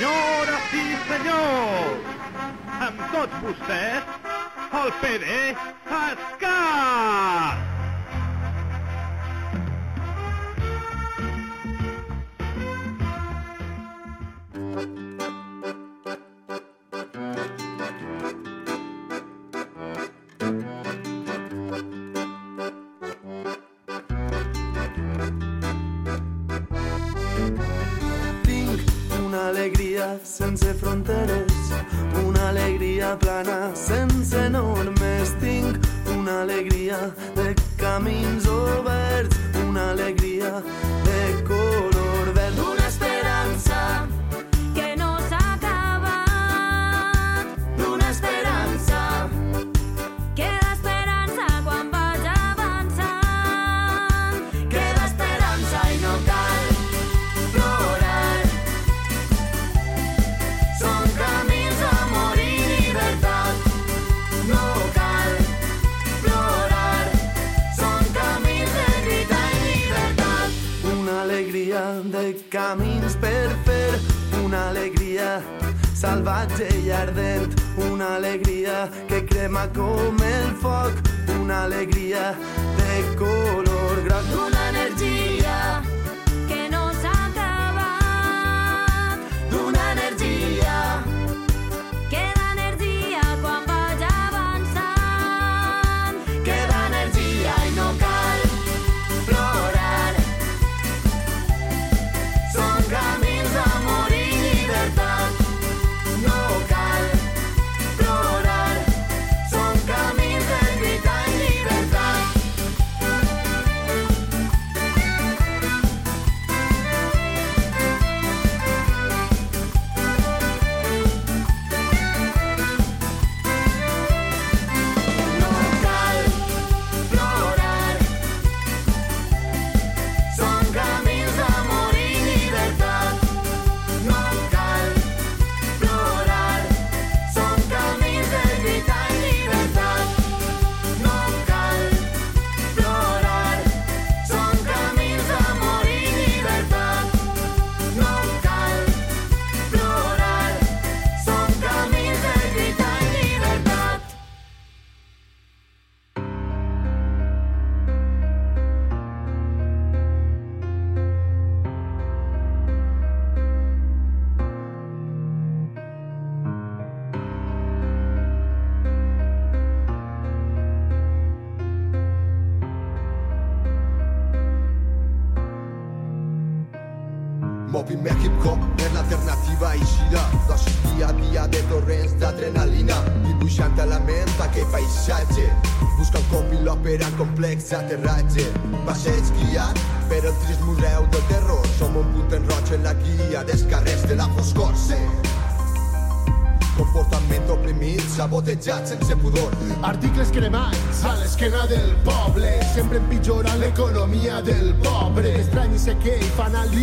Senyores i senyors, amb tots vostès, el PD Escat! coming salvatge i ardent, una alegria que crema com el foc, una alegria de color groc. Una energia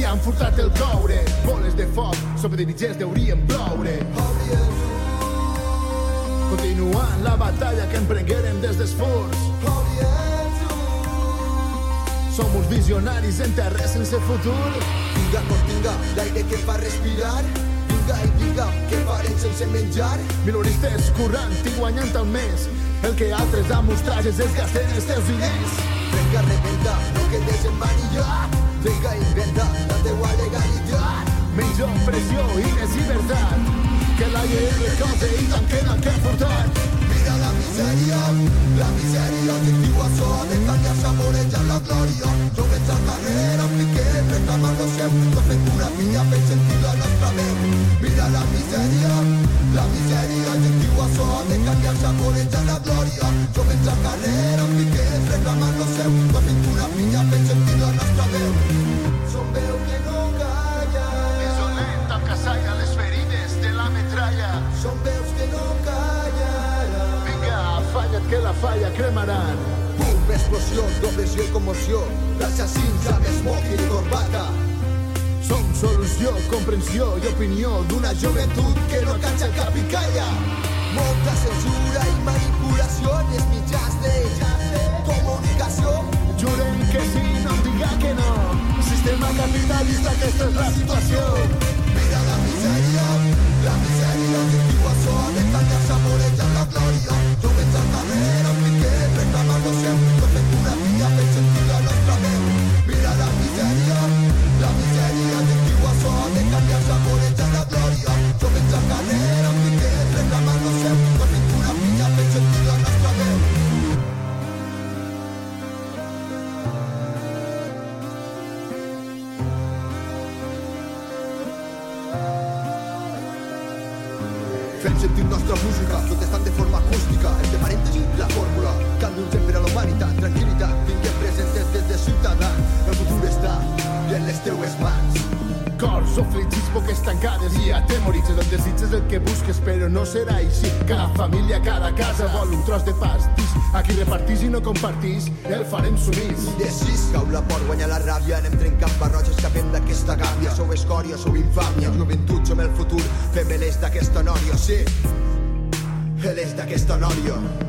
han furtat el coure. Boles de foc sobre dirigents deurien ploure. Continuant la batalla que emprenguérem des d'esforç. Som uns visionaris en terra sense futur. Vinga, continga, l'aire que fa respirar. Vinga i vinga, que farem sense menjar. Minoristes currant i guanyant al mes. El que altres amostrages es gasten els teus diners. Trenca, rebenta, no quedes en manillar diga inventa, antigua legalidad me ofreció ines y verdad que la IRK y tan quedan que furtar mira la miseria la miseria de este Iguazú de España por ella la gloria. Yo sobre esta carrera piqué reclamando siempre. Con figura mía fe sentido a nuestra vez. Mira la miseria la miseria de este Iguazú de cambiarse por ella la gloria. Sobre esta carrera piqué reclamando siempre. Con figura mía sentido a nuestra que la falla cremaran Bum, explosió, dobleció i commoció D'assassins amb smoking i corbata. Som solució, comprensió i opinió d'una joventut que no catxa cap i calla Molta censura i manipulació en els mitjans de comunicació jurem que sí, no diga que no. Sistema capitalista, aquesta és la situació Mira la misèria, sentint Cada família, cada casa vol un tros de pastís Aquí repartís i no compartís, el farem sumís Indecís, cau la por, guanya la ràbia, anem trencant barrots, escapem d'aquesta gàbia. Sou escòria, sou infàmia, joventut, som el futur, fem l'est d'aquesta nòria, sí. L'est d'aquesta nòria.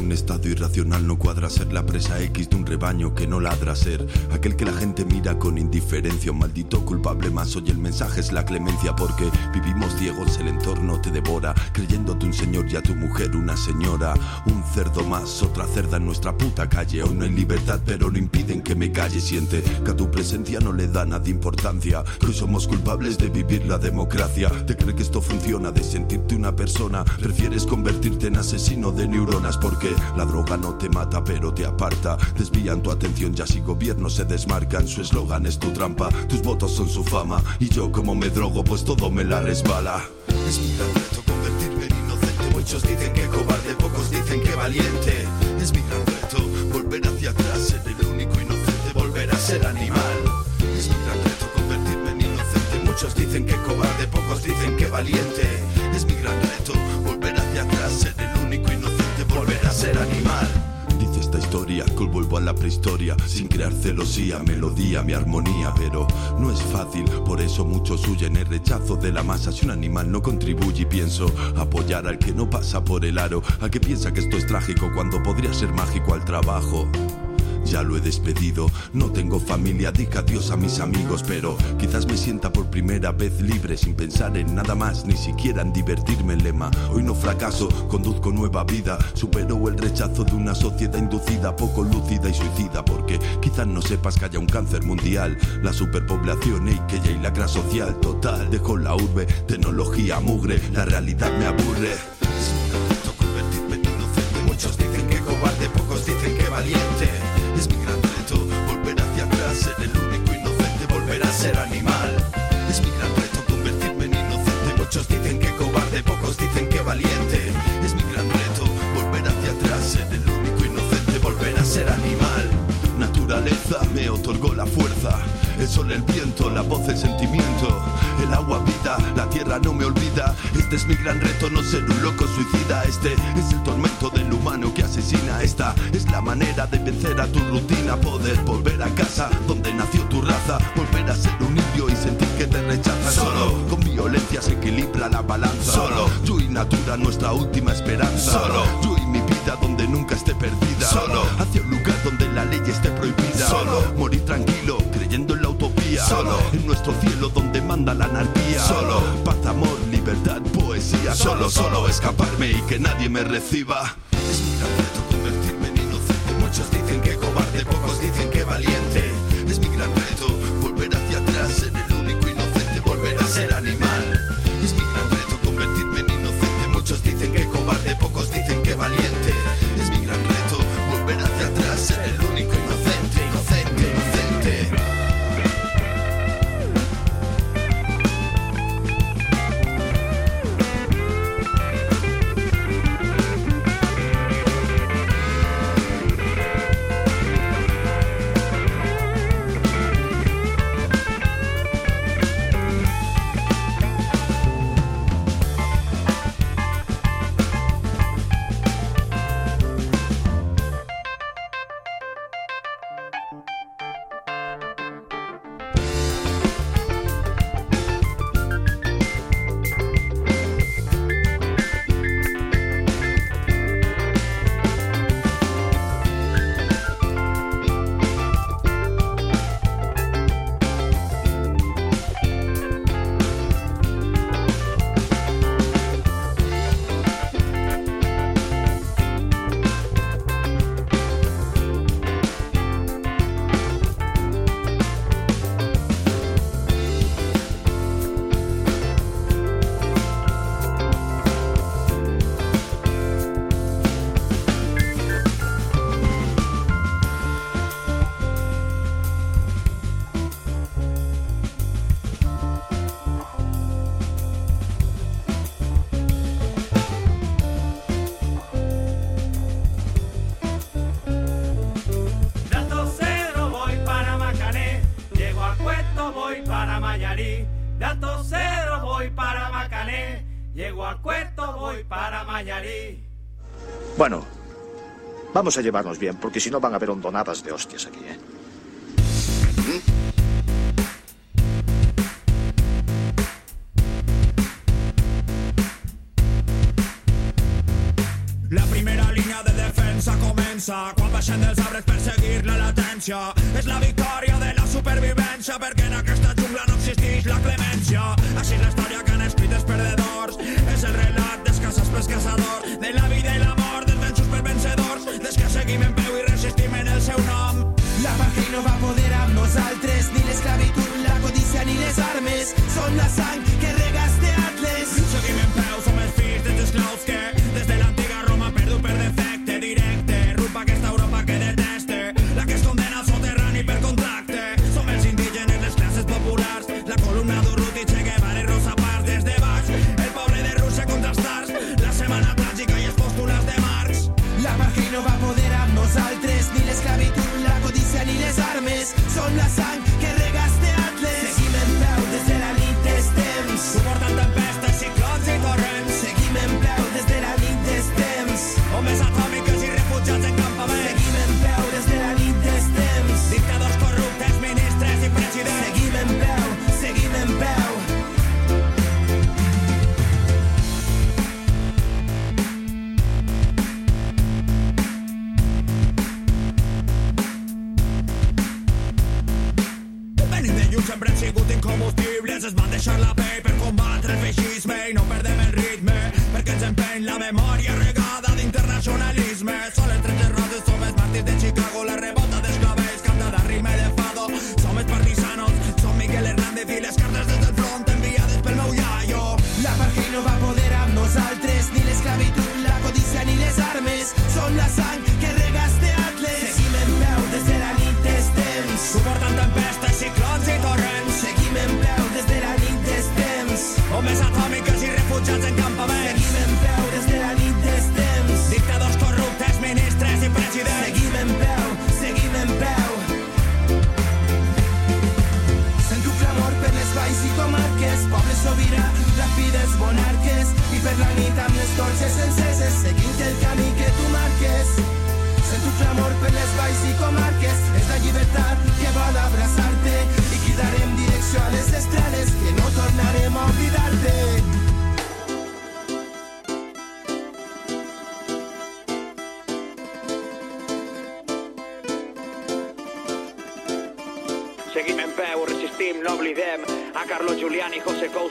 Un estado irracional no cuadra ser la presa X de un rebaño que no ladra ser aquel que la gente mira con indiferencia, un maldito culpable más. Hoy el mensaje es la clemencia porque vivimos ciegos, el entorno te devora, creyéndote un señor y a tu mujer una señora, un cerdo más, otra cerda en nuestra puta calle. Hoy no hay libertad, pero no impiden que me calle. Siente que a tu presencia no le da nada importancia, que somos culpables de vivir la democracia. Te cree que esto funciona, de sentirte una persona, prefieres convertirte en asesino de neuronas porque la droga no te mata pero te aparta. Desvían tu atención ya si gobiernos se desmarcan. Su eslogan es tu trampa, tus votos son su fama. Y yo como me drogo pues todo me la resbala. Es mi gran reto convertirme en inocente. Muchos dicen que cobarde, pocos dicen que valiente. Es mi gran reto volver hacia atrás, ser el único inocente, volver a ser animal. Es mi gran reto convertirme en inocente. Muchos dicen que cobarde, pocos dicen que valiente. Es mi gran reto volver hacia atrás, ser el único volver a ser animal. Dice esta historia que vuelvo a la prehistoria sin crear celosía, melodía, mi armonía, pero no es fácil, por eso muchos huyen el rechazo de la masa. Si un animal no contribuye pienso apoyar al que no pasa por el aro, al que piensa que esto es trágico cuando podría ser mágico al trabajo. Ya lo he despedido, no tengo familia, diga adiós a mis amigos, pero quizás me sienta por primera vez libre sin pensar en nada más, ni siquiera en divertirme el lema. Hoy no fracaso, conduzco nueva vida, supero el rechazo de una sociedad inducida, poco lúcida y suicida, porque quizás no sepas que haya un cáncer mundial, la superpoblación y que ya hay lacra social total. Dejo la urbe, tecnología mugre, la realidad me aburre. Reto convertirme en inocente, muchos dicen que cobarde, pocos dicen que valiente. Me otorgó la fuerza. El sol, el viento, la voz, el sentimiento. El agua, vida, la tierra no me olvida. Este es mi gran reto, no ser un loco suicida. Este es el tormento del humano que asesina. Esta es la manera de vencer a tu rutina. Poder volver a casa donde nació tu raza. Volver a ser un indio y sentir que te rechazan. Solo con violencia se equilibra la balanza. Solo yo y natura, nuestra última esperanza. Solo yo donde nunca esté perdida. Solo hacia un lugar donde la ley esté prohibida. Solo morir tranquilo, creyendo en la utopía. Solo en nuestro cielo donde manda la anarquía. Solo paz, amor, libertad, poesía. Solo, solo escaparme y que nadie me reciba. Vamos a llevarnos bien, porque si no van a haber hondonadas de hostias aquí.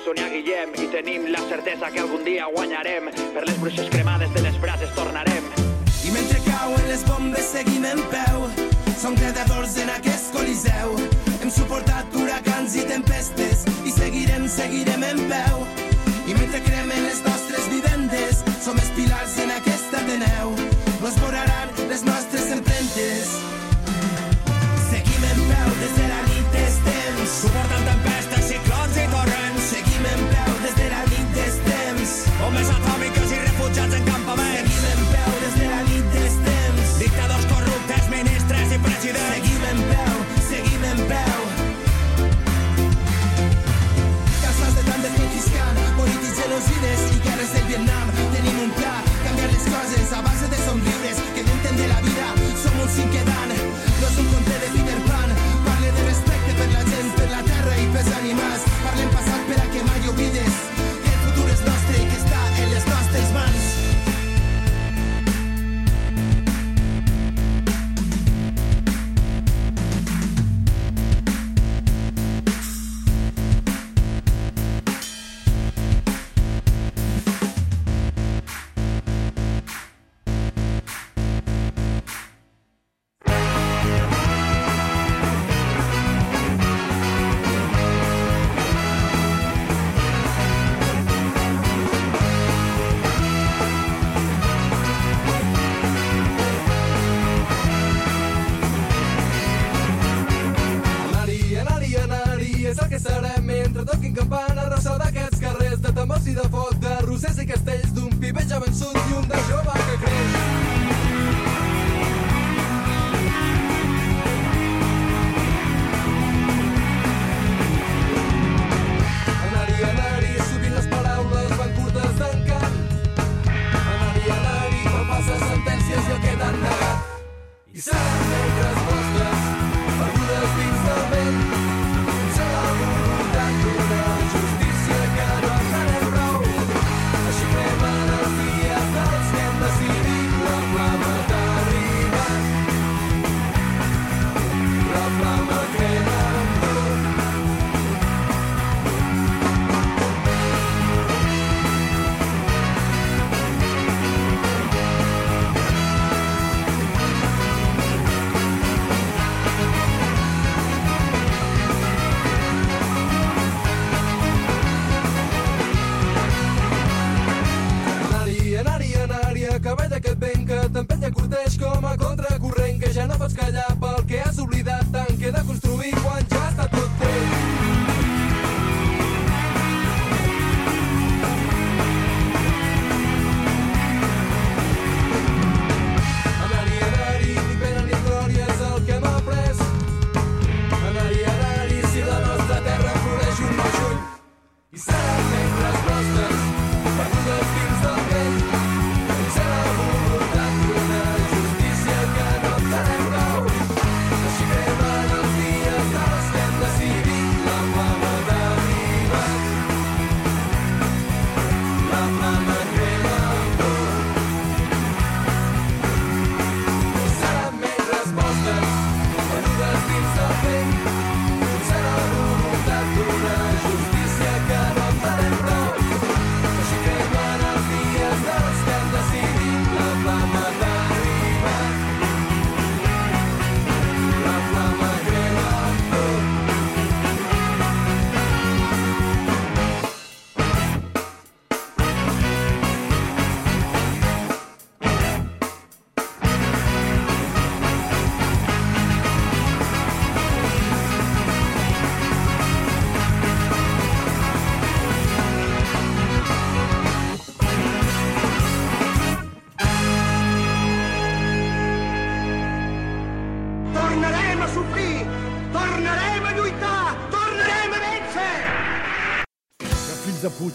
Sonia Guillem i tenim la certesa que algun dia guanyarem per les bruixes que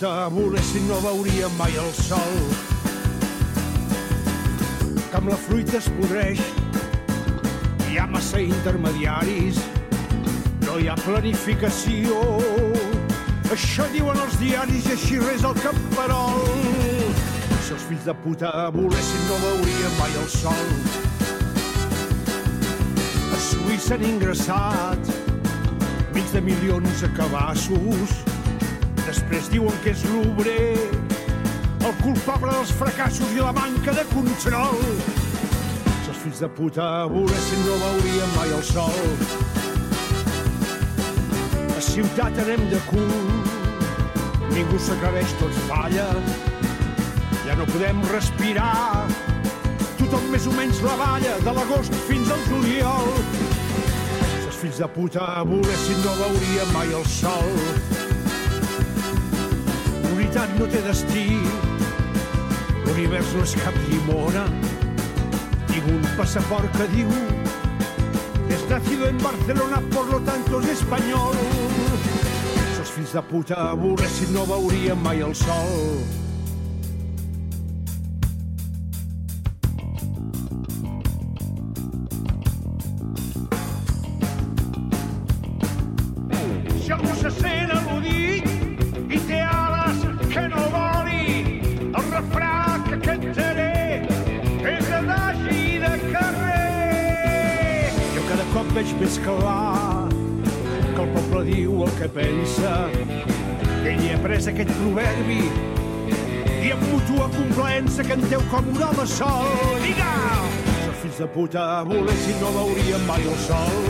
puta volessin no veuríem mai el sol. Que amb la fruita es podreix, hi ha massa intermediaris, no hi ha planificació. Això diuen els diaris i així res al camperol. Si els fills de puta volessin no veuríem mai el sol. A Suïssa han ingressat mig de milions de cabassos. Després diuen que és l'obrer el culpable dels fracassos i la manca de control. Si els fills de puta volessin no veuríem mai el sol. A ciutat anem de cul, ningú s'aclareix, tot falla. Ja no podem respirar, tothom més o menys la balla de l'agost fins al juliol. Si els fills de puta volessin no veuríem mai el sol. L'unitat no té destí, l'univers no és cap llimona. Tinc un passaport que diu es nacido en Barcelona, por lo tanto es español. Si els fills de puta volessin no veuríem mai el sol. your sorrow.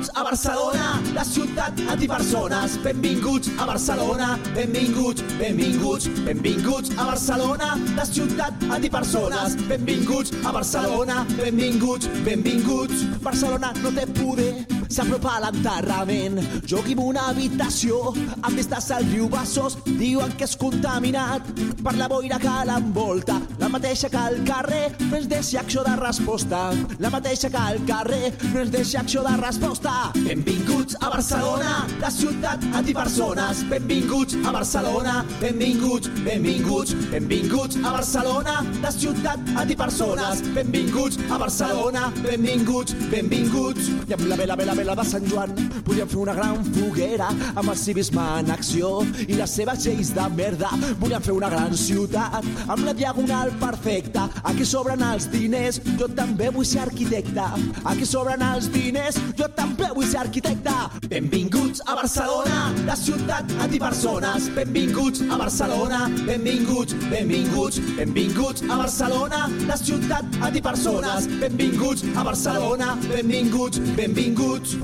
Benvinguts a Barcelona, la ciutat antipersones. Benvinguts a Barcelona, benvinguts, benvinguts, benvinguts a Barcelona, la ciutat antipersones. Benvinguts a Barcelona, benvinguts, benvinguts. Barcelona no té poder, s'apropa a l'enterrament. Jo vivo una habitació amb vistes al riu Bassos. Diuen que és contaminat per la boira que l'envolta. Mateixa que al carrer no ens deixa acció de resposta. La mateixa que al carrer no ens deixa acció de resposta. Benvinguts a Barcelona, la ciutat antipersones. Benvinguts a Barcelona, benvinguts, benvinguts, benvinguts a Barcelona, la ciutat antipersones. Benvinguts a Barcelona, benvinguts, benvinguts. I amb la vela, vela, vela de Sant Joan podríem fer una gran foguera amb el civisme en acció i les seves lleis de merda. Volíem fer una gran ciutat amb la diagonal perfecta. Aquí sobren els diners, jo també vull ser arquitecte. Aquí sobren els diners, jo també vull ser arquitecte. Benvinguts a Barcelona, la ciutat antipersones. Benvinguts a Barcelona, benvinguts, benvinguts, benvinguts a Barcelona, la ciutat antipersones. Benvinguts a Barcelona, benvinguts, benvinguts.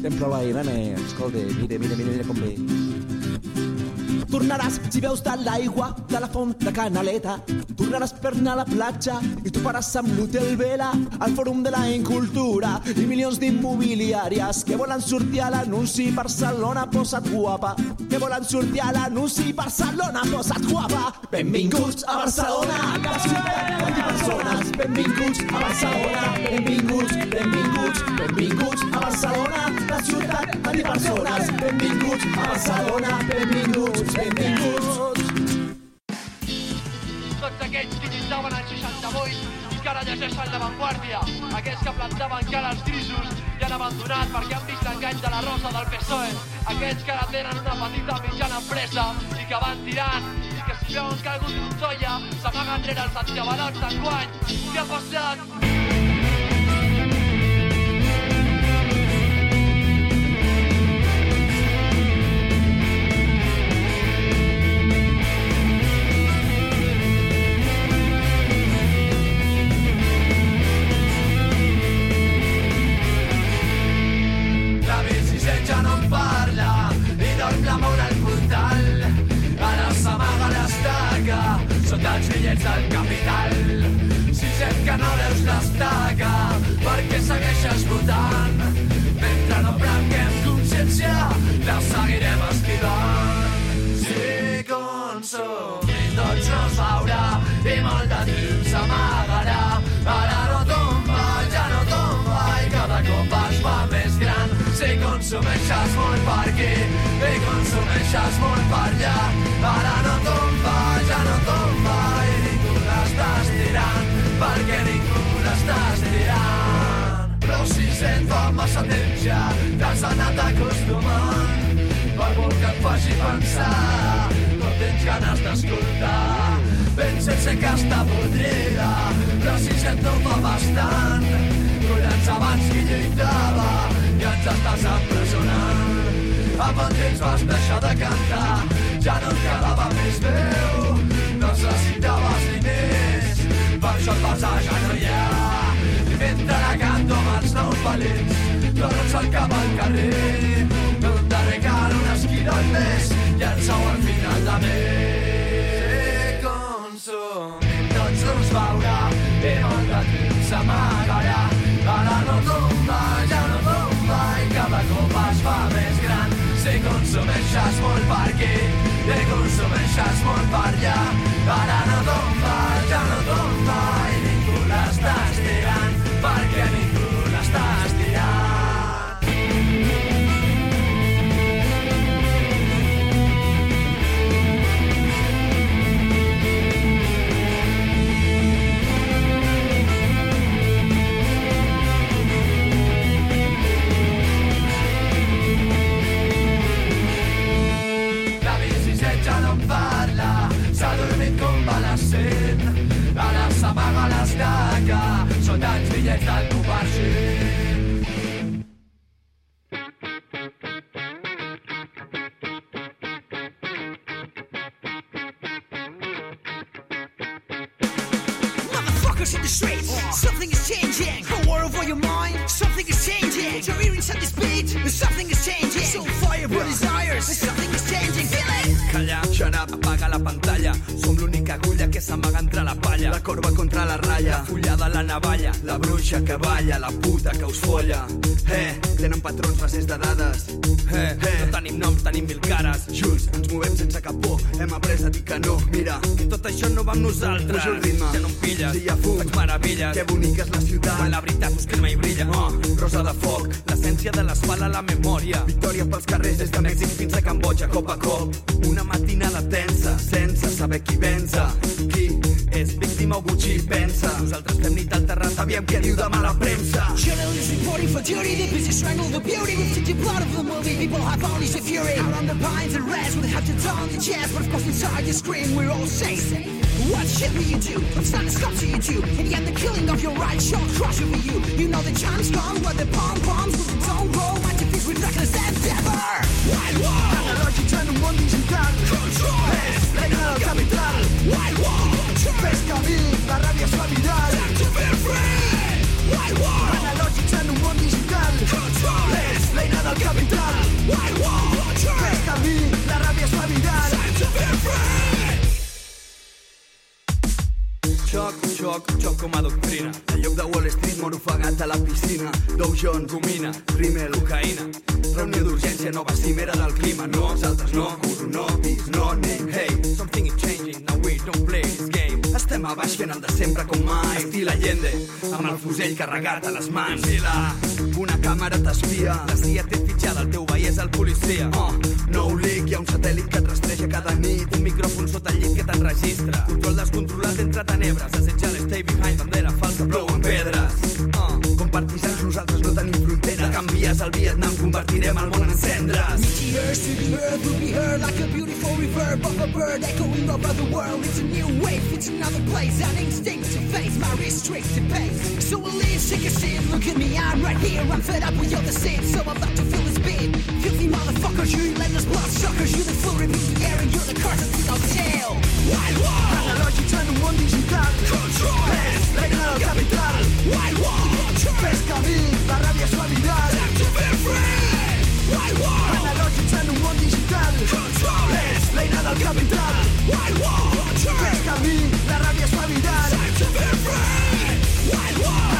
Tem prou aire, nen. Escolta, mira, mira, mira, mira com ve. Tornaràs si veus de l'aigua de la font de Canaleta. Tornaràs per anar a la platja i tu pares amb l'Hotel Vela, al Fòrum de la Incultura i milions d'immobiliàries que volen sortir a l'anunci Barcelona posa't guapa. Que volen sortir a l'anunci Barcelona posa't guapa. Benvinguts a Barcelona, la ciutat antipersones. Benvinguts a Barcelona, benvinguts, benvinguts, benvinguts a Barcelona, la ciutat antipersones. Benvinguts a Barcelona, benvinguts, benvinguts. Tots aquells que lluitaven al 68 i que ara llegeixen l'avantguàrdia. Aquells que plantaven cara als grisos i han abandonat perquè han vist l'engany de la rosa del PSOE. Aquells que ara tenen una petita mitjana empresa i que van tirant i que si veuen que algú trontolla s'amaguen rere els antiavalots d'enguany. Què ha passat? De temps s'amagarà. Ara no tomba, ja no tomba i cada cop es fa més gran. Si consumeixes molt per aquí i consumeixes molt per allà. Ara no tomba, ja no tomba i ningú l'està estirant perquè ningú l'està estirant. Però si sent fa massa temps ja t'has anat acostumant per molt que et faci pensar no tens ganes d'escoltar sense que està podrida però si sent no fa bastant collons abans qui lluitava i ens estàs empresonant. Amb el temps vas deixar de cantar ja no et quedava més veu necessitaves diners per això et vas agenollar i mentre la canto amb els nous valents tornes al cap al carrer darrer cal una esquina al mes i en sou al final de mes consumeixes molt per allà. Ara no tomba, convalescent. Ara s'amaga l'estaca sota els bitllets del 1%. Motherfuckers in the streets, something is changing. A war over your mind, something is changing. Your earrings at this beat, something is changing. So fire for desires, something is changing. Feel San Magán entre la corba contra la ratlla, la fullada la navalla. La bruixa que balla, la puta que us folla. Eh, tenen patrons racis de dades. Eh, eh, no tenim noms, tenim mil cares. Jules, ens movem sense cap por. Hem après a dir que no. Mira, que tot això no va amb nosaltres. Puja el ritme, ja no em pilles. Si hi ha fum, faig meravelles. Que bonica és la ciutat. Quan la veritat us crema i brilla. Oh, rosa de foc, l'essència de l'espala a la memòria. Victòria pels carrers des de Mèxic fins a Cambodja, cop a cop. Una matinada tensa, sense saber qui pensa. Qui és víctima o Gucci pensa. Nosaltres fem nit al terrat, sabíem què diu demà la premsa. Journalists reporting for duty, the busy strangle the beauty with the blood of the movie. People have only the fury. Out on the pines and rest with hatchets on the chest, but of course inside the screen we're all safe. What shit will you do? It's not a stop to you two. In the the killing of your right shall crush over you. You know the chance come where the pom poms with the don't roll. And your face with reckless. Wild war. Analògics en un món digital. Control. És l'eina del capital. Wild war. Camí, la ràbia es war. Analògics en un món digital. Control. És l'eina del capital. Wild war. Camí, la ràbia es fa viral. Time to be free. Xoc, xoc, xoc com a doctrina. En lloc de Wall Street mor ofegat a la piscina. Dow Jones, Gomina, Rimmel, cocaïna. Reunió d'urgència, nova cimera del clima. No, els no, curro no, bis no, name. Hey, something is changing, now we don't play this game. Estem a baix fent el de sempre com mai. Estil Allende, amb el fusell carregat a les mans. I la, una càmera t'espia. La CIA té fitxada, el teu veí és el policia. Oh, no ho lic, hi ha un satèl·lit que et rastreja cada nit. Un micròfon sota el llit que t'enregistra. Control descontrolat entre tenebres. Assetjar l'stay behind, bandera falsa, plouen pedres. Oh, com partisans nosaltres no tenim frontera. Canvies el Vietnam, convertirem el món en cendres. Meteors to the earth will be heard like a beautiful reverb of a bird echoing over the world. It's a new wave, it's another place, an instinct to face my restricted pace. So we'll leave, take a seat, look at me, I'm right here. I'm fed up with your deceit, so I'm about to feel this beat. Filthy motherfuckers, you relentless bloodsuckers, you the full repeat the air and you're the curse of no tail. Wild war! En un món digital. Control! L'eina del capital. Wild war! Pescadilla, rabia, suavidad Analògics en un món digital Controles, l'eina del capital Wild War, Pescadí, la ràbia, suavidad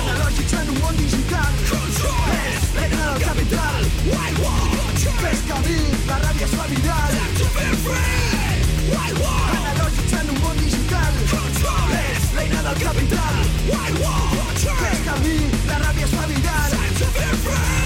Analògics en un món digital Controles, l'eina del capital Wild War, Pescadí, la ràbia, suavidad. Wild War del que vindrà la ràbia és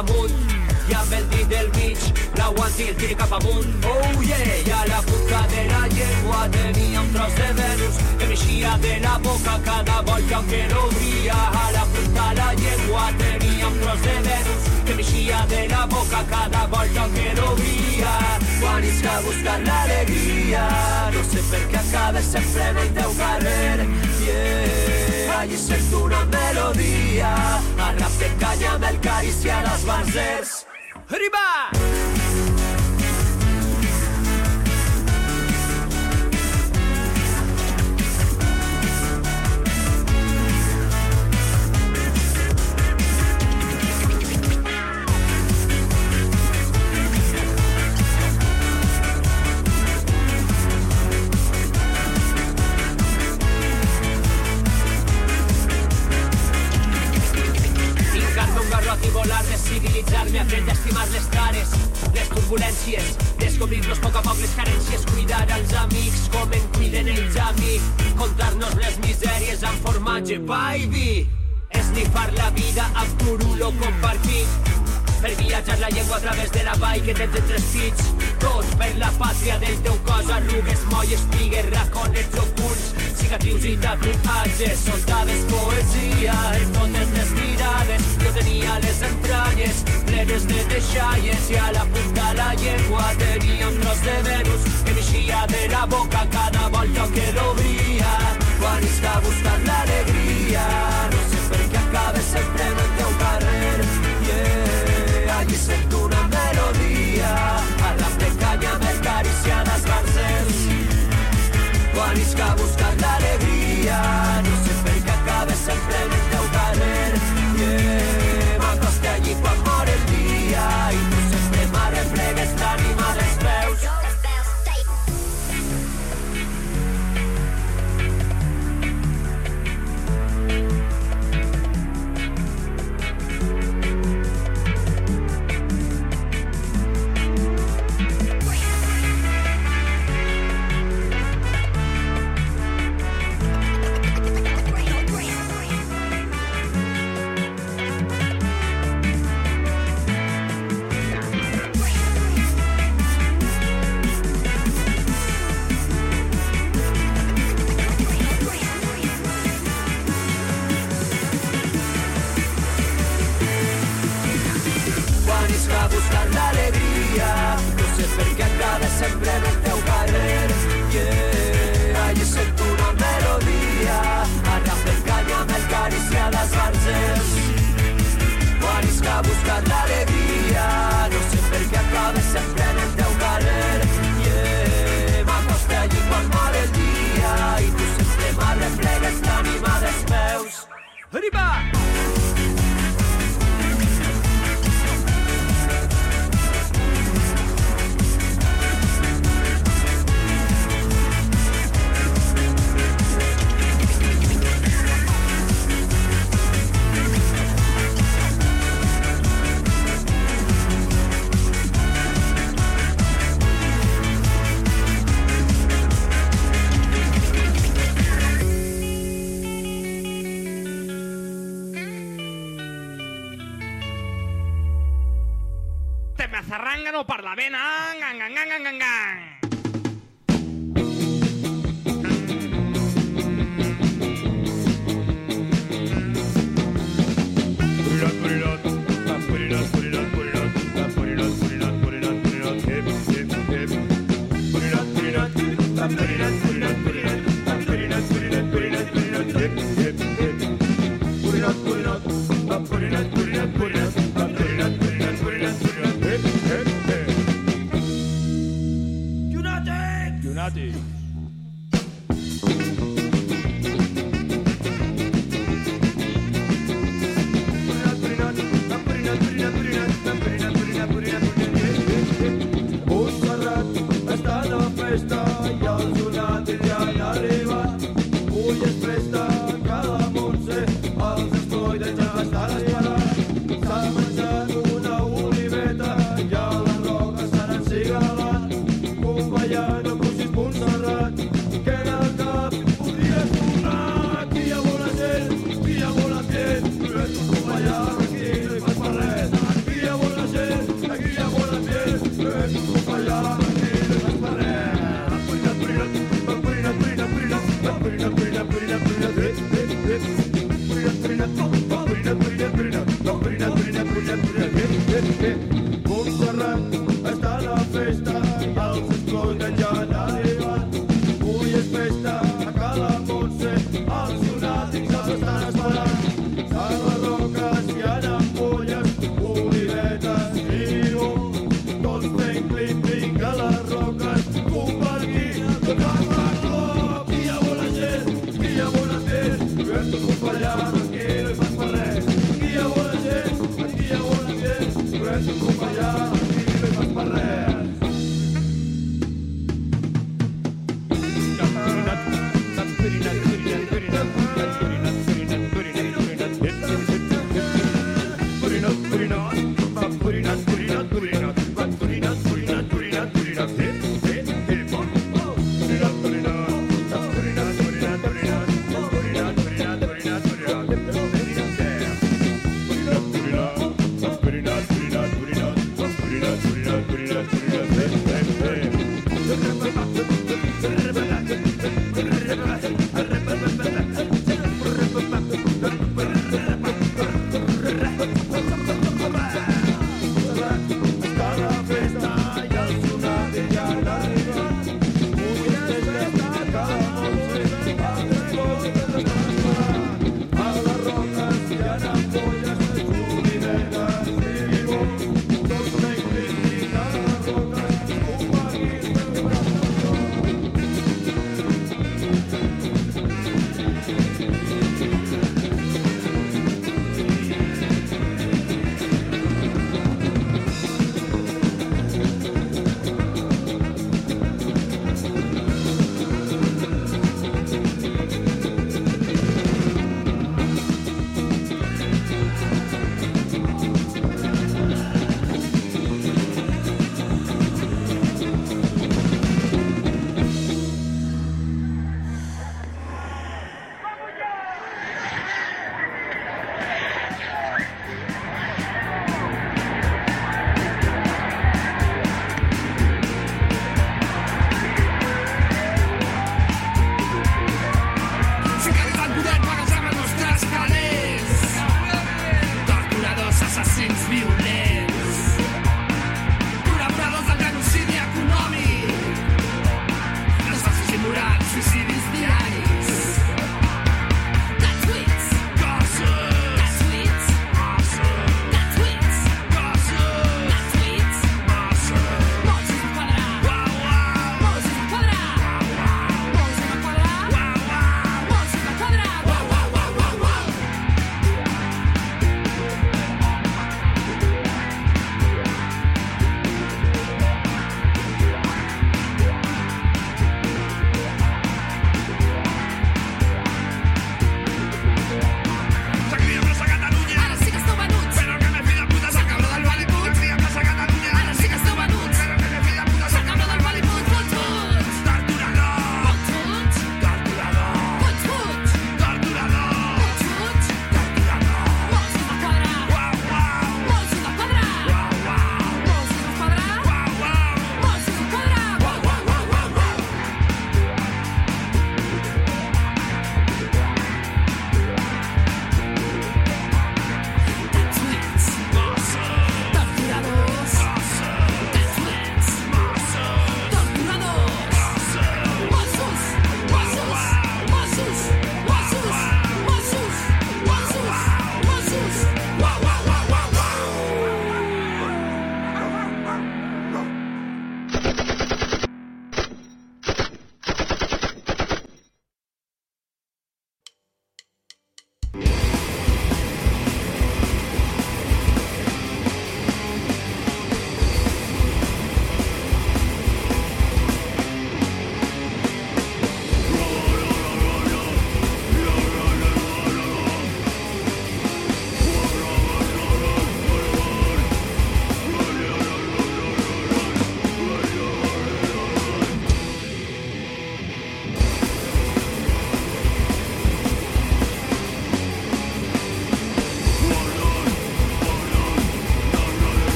damunt i amb el dit del mig l'aguanti el tiri cap amunt. Oh yeah. I a la punta de la llengua tenia un tros de Venus que m'eixia de la boca cada volta que l'obria a la punta de la llengua tenia un tros de Venus que m'eixia de la boca cada volta que l'obria quan isca a buscar l'alegria no sé per què acabes sempre en el teu carrer. Yeah allí sento una melodia a rap de canya el carícia les barzers Arriba! Tot i volar, de civilitzar-me, a estimar les cares, les turbulències, descobrir-nos poc a poc les carències, cuidar els amics com en cuiden ells a mi, contar-nos les misèries amb formatge, pa i vi, esnifar la vida amb purulo compartit, per viatjar la llengua a través de la vall que tens entre els pits. Tot per la pàtria del teu cos, arrugues, molles, pigues, raconets ocults, cicatrius i tatuatges, soldades, poesia en totes les mirades. Jo tenia les entranyes plenes de deixalles i a la punta la llengua tenia un tros de Venus que m'eixia de la boca cada volta que l'obria. Quan està buscant l'alegria, no sé per què acaba sempre en melodia, a la precanya més cariciades garcers. Quan isca buscant l'alegria, no sé per què acaba sempre en el teu carrer. Yeah, allí sento una melodia arran del canya amb el cariciades garces quan isca buscant l'alegria no sé per què acaba sempre en el teu carrer. Yeah, m'acosta allí quan mor el dia i tu sempre m'arreplegues l'ànima dels meus. Arriba! orégano per la vena. Gang, gang, gang, gang. Put. Christie.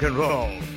Rock and roll.